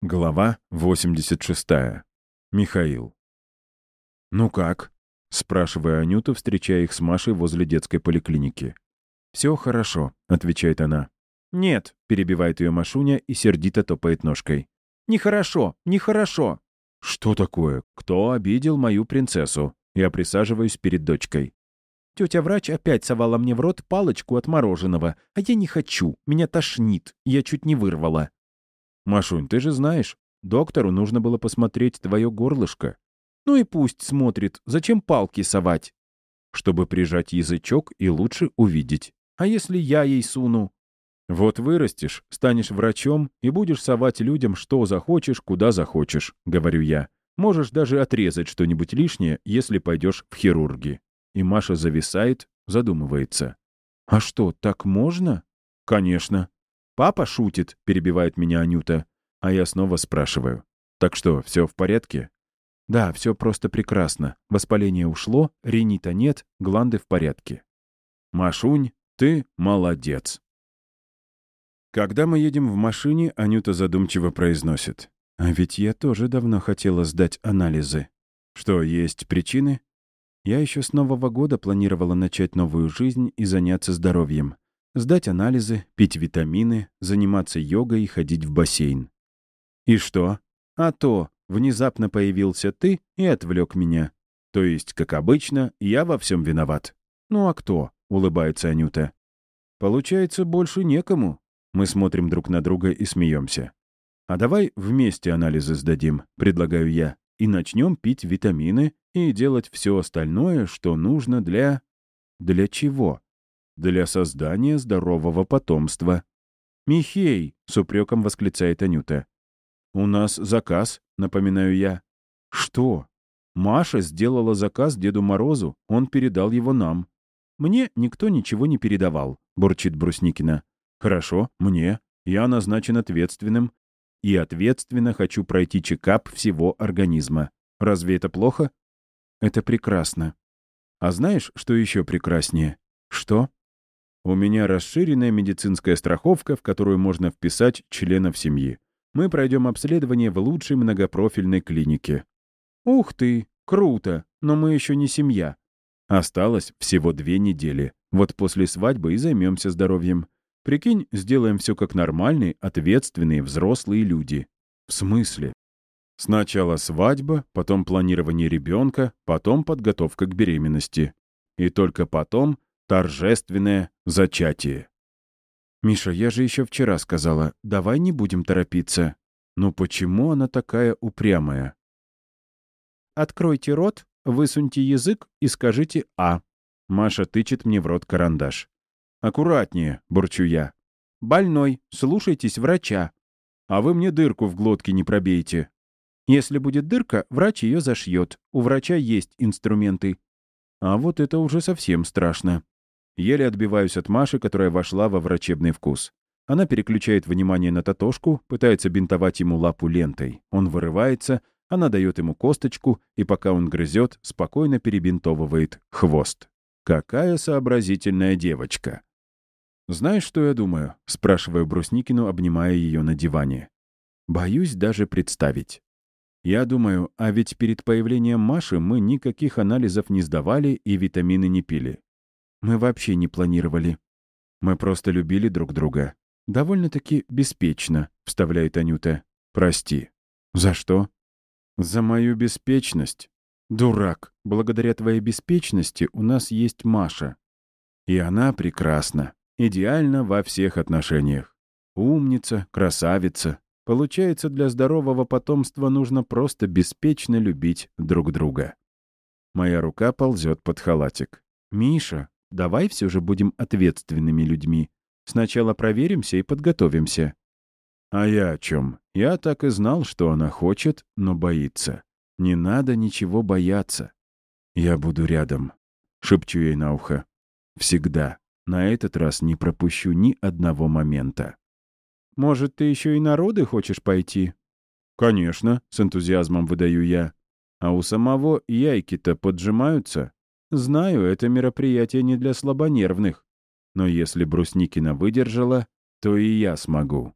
Глава 86. Михаил. «Ну как?» — спрашиваю Анюту, встречая их с Машей возле детской поликлиники. «Все хорошо», — отвечает она. «Нет», — перебивает ее Машуня и сердито топает ножкой. «Нехорошо, нехорошо». «Что такое? Кто обидел мою принцессу?» Я присаживаюсь перед дочкой. Тетя врач опять совала мне в рот палочку от мороженого, а я не хочу, меня тошнит, я чуть не вырвала. «Машунь, ты же знаешь, доктору нужно было посмотреть твое горлышко». «Ну и пусть смотрит, зачем палки совать?» «Чтобы прижать язычок и лучше увидеть. А если я ей суну?» «Вот вырастешь, станешь врачом и будешь совать людям, что захочешь, куда захочешь», — говорю я. «Можешь даже отрезать что-нибудь лишнее, если пойдешь в хирурги». И Маша зависает, задумывается. «А что, так можно?» «Конечно. «Папа шутит», — перебивает меня Анюта. А я снова спрашиваю. «Так что, все в порядке?» «Да, все просто прекрасно. Воспаление ушло, ринита нет, гланды в порядке». «Машунь, ты молодец». Когда мы едем в машине, Анюта задумчиво произносит. «А ведь я тоже давно хотела сдать анализы. Что, есть причины?» Я еще с Нового года планировала начать новую жизнь и заняться здоровьем. Сдать анализы, пить витамины, заниматься йогой и ходить в бассейн. И что? А то, внезапно появился ты и отвлек меня. То есть, как обычно, я во всем виноват. Ну а кто? Улыбается Анюта. Получается, больше некому. Мы смотрим друг на друга и смеемся. А давай вместе анализы сдадим, предлагаю я, и начнем пить витамины и делать все остальное, что нужно для... Для чего? Для создания здорового потомства. «Михей!» — с упреком восклицает Анюта. «У нас заказ», — напоминаю я. «Что?» «Маша сделала заказ Деду Морозу, он передал его нам». «Мне никто ничего не передавал», — бурчит Брусникина. «Хорошо, мне. Я назначен ответственным. И ответственно хочу пройти чекап всего организма. Разве это плохо?» «Это прекрасно». «А знаешь, что еще прекраснее?» «Что?» У меня расширенная медицинская страховка, в которую можно вписать членов семьи. Мы пройдем обследование в лучшей многопрофильной клинике. Ух ты, круто, но мы еще не семья. Осталось всего две недели. Вот после свадьбы и займемся здоровьем. Прикинь, сделаем все как нормальные, ответственные, взрослые люди. В смысле? Сначала свадьба, потом планирование ребенка, потом подготовка к беременности. И только потом торжественное зачатие. «Миша, я же еще вчера сказала, давай не будем торопиться. Ну почему она такая упрямая?» «Откройте рот, высуньте язык и скажите «а». Маша тычет мне в рот карандаш. «Аккуратнее», — бурчу я. «Больной, слушайтесь врача. А вы мне дырку в глотке не пробейте. Если будет дырка, врач ее зашьет. У врача есть инструменты. А вот это уже совсем страшно. Еле отбиваюсь от Маши, которая вошла во врачебный вкус. Она переключает внимание на Татошку, пытается бинтовать ему лапу лентой. Он вырывается, она дает ему косточку, и пока он грызет, спокойно перебинтовывает хвост. Какая сообразительная девочка. «Знаешь, что я думаю?» — спрашиваю Брусникину, обнимая ее на диване. Боюсь даже представить. Я думаю, а ведь перед появлением Маши мы никаких анализов не сдавали и витамины не пили. Мы вообще не планировали. Мы просто любили друг друга. Довольно-таки беспечно, вставляет Анюта. Прости. За что? За мою беспечность. Дурак. Благодаря твоей беспечности у нас есть Маша. И она прекрасна. Идеально во всех отношениях. Умница, красавица. Получается, для здорового потомства нужно просто беспечно любить друг друга. Моя рука ползет под халатик. «Миша, Давай все же будем ответственными людьми. Сначала проверимся и подготовимся». «А я о чем? Я так и знал, что она хочет, но боится. Не надо ничего бояться. Я буду рядом», — шепчу ей на ухо. «Всегда. На этот раз не пропущу ни одного момента». «Может, ты еще и народы хочешь пойти?» «Конечно», — с энтузиазмом выдаю я. «А у самого яйки-то поджимаются?» Знаю, это мероприятие не для слабонервных. Но если Брусникина выдержала, то и я смогу.